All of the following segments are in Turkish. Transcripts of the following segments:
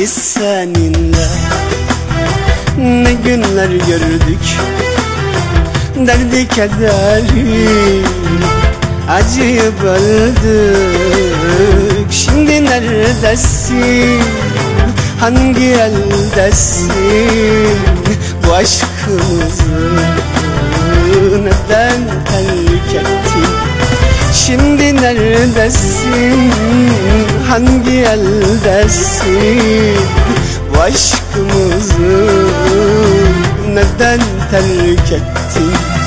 biz seninle. Ne günler gördük. Derdi kederi Acıyı böldük. Şimdi neredesin? Hangi eldesin? Bu aşkımızı Neden terk ettin? Şimdi neredesin? Hangi eldesin? Bu aşkımızı Neden terk ettin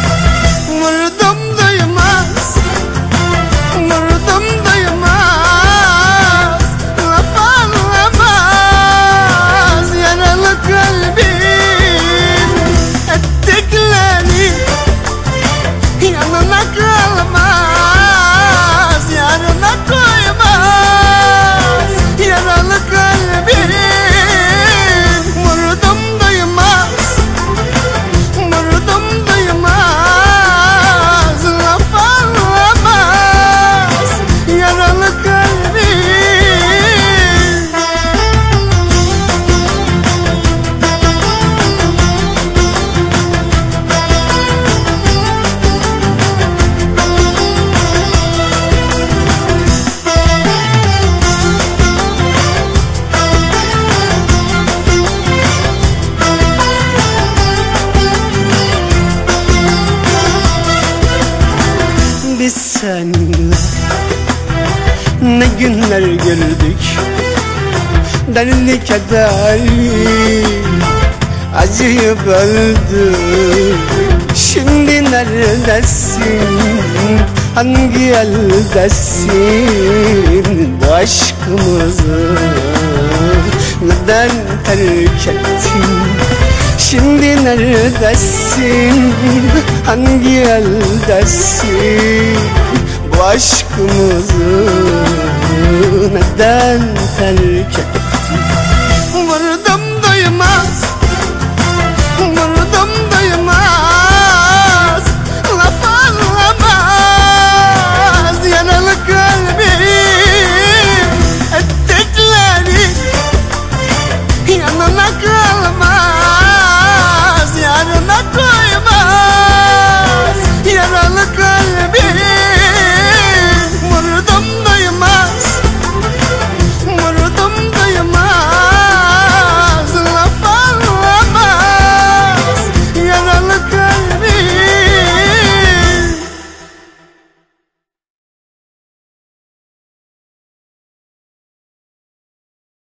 ne günler gördük Derdi kederi acıyı böldük Şimdi neredesin hangi eldesin? Bu aşkımızı neden terk ettin? Şimdi neredesin hangi eldesin? Bu aşkımızı neden terk etti. Vırdım duymaz Vırdım duymaz Laf anlamaz Yaralı kalbim. Ettikleri Yanına kalmaz Yarına koymaz. Yaralı kalbim.